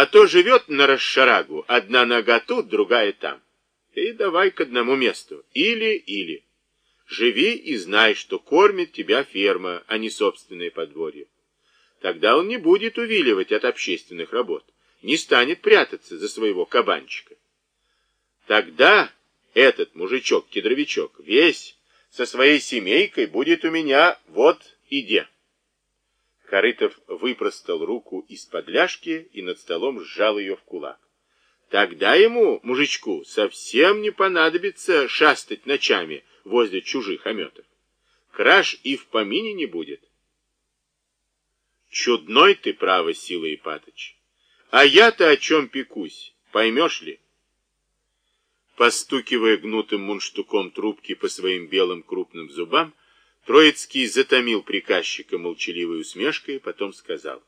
А то живет на расшарагу, одна нога тут, другая там. И давай к одному месту. Или-или. Живи и знай, что кормит тебя ферма, а не собственное подворье. Тогда он не будет увиливать от общественных работ, не станет прятаться за своего кабанчика. Тогда этот мужичок-кедровичок весь со своей семейкой будет у меня вот иде. Корытов выпростал руку из-под ляжки и над столом сжал ее в кулак. Тогда ему, мужичку, совсем не понадобится шастать ночами возле чужих ометов. Краж и в помине не будет. Чудной ты, право, Сила Ипатыч. А я-то о чем пекусь, поймешь ли? Постукивая гнутым мунштуком трубки по своим белым крупным зубам, Троицкий затомил приказчика молчаливой усмешкой, потом сказал.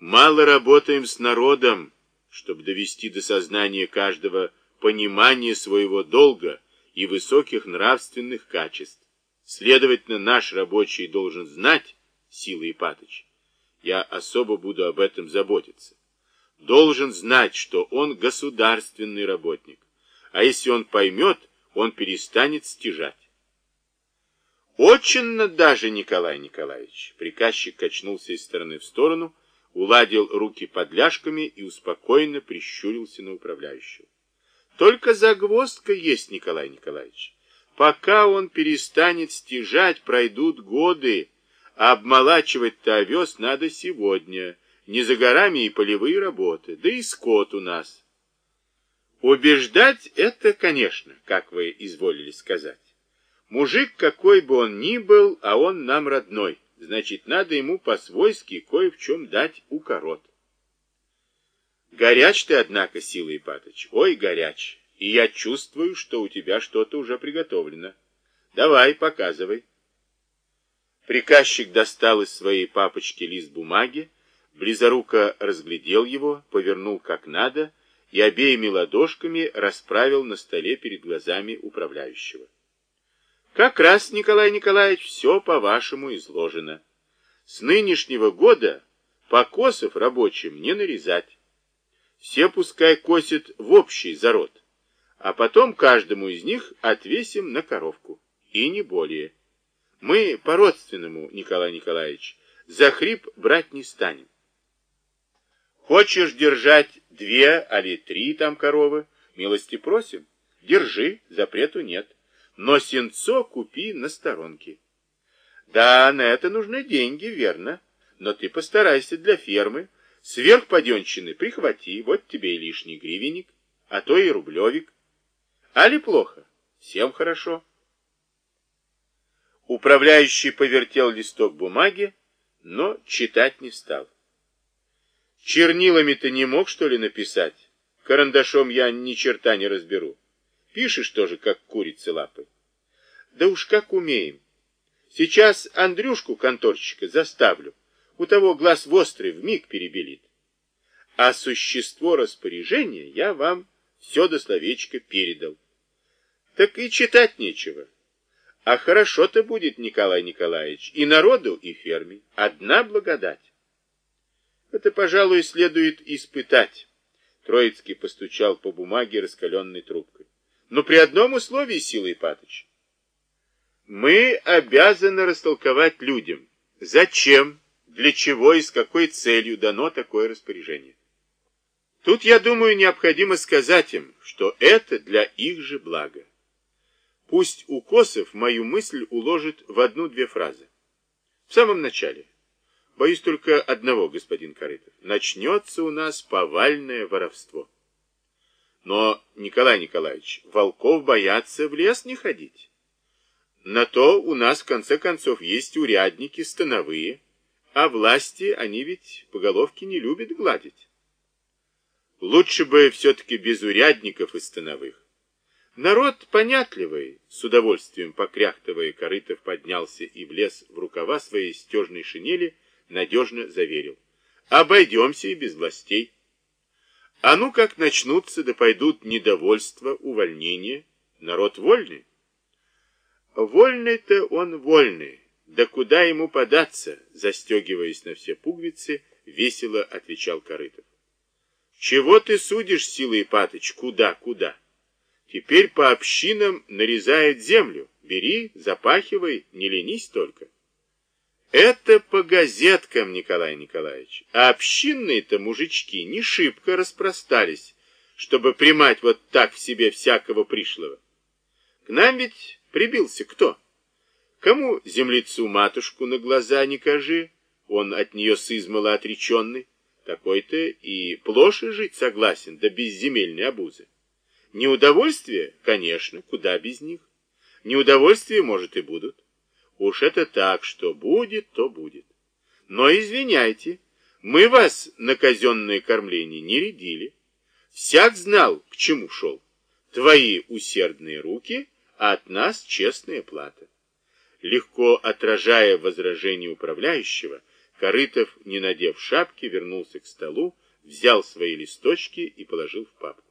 «Мало работаем с народом, чтобы довести до сознания каждого понимание своего долга и высоких нравственных качеств. Следовательно, наш рабочий должен знать, Сила Ипатыч, я особо буду об этом заботиться, должен знать, что он государственный работник, а если он поймет, он перестанет стяжать. Очень даже, Николай Николаевич. Приказчик качнулся из стороны в сторону, уладил руки под ляжками и успокоенно прищурился на управляющего. Только загвоздка есть, Николай Николаевич. Пока он перестанет стяжать, пройдут годы, а обмолачивать-то овес надо сегодня. Не за горами и полевые работы, да и скот у нас. Убеждать это, конечно, как вы изволили сказать. Мужик, какой бы он ни был, а он нам родной, значит, надо ему по-свойски кое в чем дать укорот. Горяч ты, однако, Сила Ипатыч, ой, горяч, и я чувствую, что у тебя что-то уже приготовлено. Давай, показывай. Приказчик достал из своей папочки лист бумаги, близоруко разглядел его, повернул как надо и обеими ладошками расправил на столе перед глазами управляющего. Как раз, Николай Николаевич, все по-вашему изложено. С нынешнего года покосов рабочим не нарезать. Все пускай косят в общий зарод, а потом каждому из них отвесим на коровку. И не более. Мы по-родственному, Николай Николаевич, за хрип брать не станем. Хочешь держать две али три там коровы, милости просим, держи, запрету нет но сенцо купи на сторонке. Да, на это нужны деньги, верно, но ты постарайся для фермы. Сверх поденщины прихвати, вот тебе и лишний гривенник, а то и рублевик. Али плохо? Всем хорошо. Управляющий повертел листок бумаги, но читать не стал. Чернилами ты не мог, что ли, написать? Карандашом я ни черта не разберу. Пишешь тоже, как курицы лапы. Да уж как умеем. Сейчас Андрюшку, конторщика, заставлю. У того глаз вострый вмиг перебелит. А существо распоряжения я вам все до словечка передал. Так и читать нечего. А хорошо-то будет, Николай Николаевич, и народу, и ферме. Одна благодать. Это, пожалуй, следует испытать. Троицкий постучал по бумаге раскаленной трубкой. Но при одном условии, Сила Ипатыч. Мы обязаны растолковать людям, зачем, для чего и с какой целью дано такое распоряжение. Тут, я думаю, необходимо сказать им, что это для их же блага. Пусть Укосов мою мысль уложит в одну-две фразы. В самом начале. Боюсь только одного, господин Корытов. Начнется у нас повальное воровство. Но, Николай Николаевич, волков боятся в лес не ходить. На то у нас, в конце концов, есть урядники становые, а власти они ведь по головке не любят гладить. Лучше бы все-таки без урядников и становых. Народ понятливый, с удовольствием покряхтывая, Корытов поднялся и влез в рукава своей стежной шинели, надежно заверил. Обойдемся и без властей. А ну как начнутся, да пойдут недовольства, увольнения, народ вольный. Вольный-то он вольный, да куда ему податься, застегиваясь на все пуговицы, весело отвечал Корытов. Чего ты судишь, Сила Ипатыч, куда, куда? Теперь по общинам нарезает землю. Бери, запахивай, не ленись только. Это по газеткам, Николай Николаевич. А общинные-то мужички не шибко распростались, чтобы примать вот так в себе всякого пришлого. К нам ведь прибился кто? Кому землицу матушку на глаза не кажи, он от нее сызмало отреченный, такой-то и плоше жить согласен, да без земельной обузы. Неудовольствие, конечно, куда без них. Неудовольствия, может, и будут. Уж это так, что будет, то будет. Но извиняйте, мы вас на казенное кормление не рядили. Всяк знал, к чему шел. Твои усердные руки, а от нас честная плата. Легко отражая возражение управляющего, Корытов, не надев шапки, вернулся к столу, взял свои листочки и положил в папку.